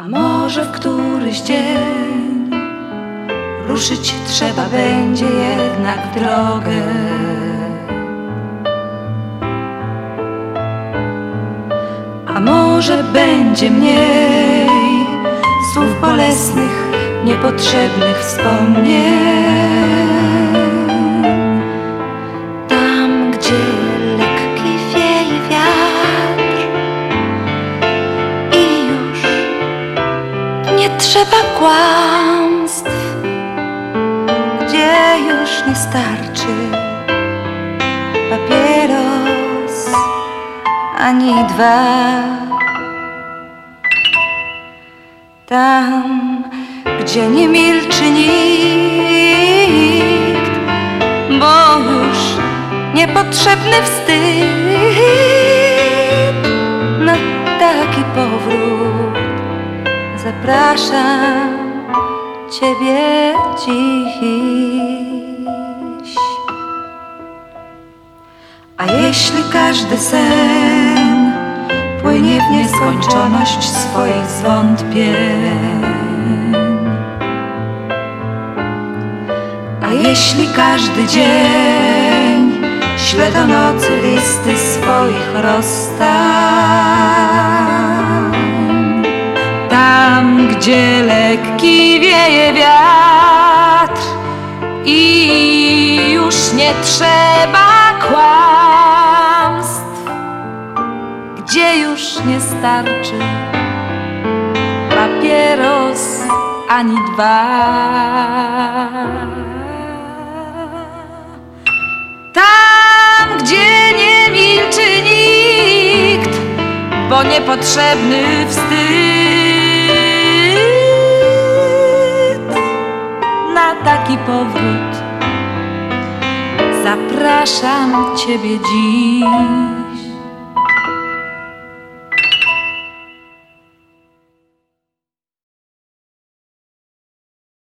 A może w któryś dzień ruszyć trzeba będzie jednak drogę. A może będzie mniej słów bolesnych, niepotrzebnych wspomnień. Trzeba kłamstw, gdzie już nie starczy papieros ani dwa. Tam, gdzie nie milczy nikt, bo już niepotrzebny wstyd Zapraszam Ciebie dziś. A jeśli każdy sen płynie w nieskończoność swoich zwątpień, a jeśli każdy dzień śle do nocy listy swoich rozstań, gdzie lekki wieje wiatr i już nie trzeba kłamstw, gdzie już nie starczy papieros ani dwa. Tam, gdzie nie milczy nikt, bo niepotrzebny wstyd. Taki powrót zapraszam Ciebie dziś.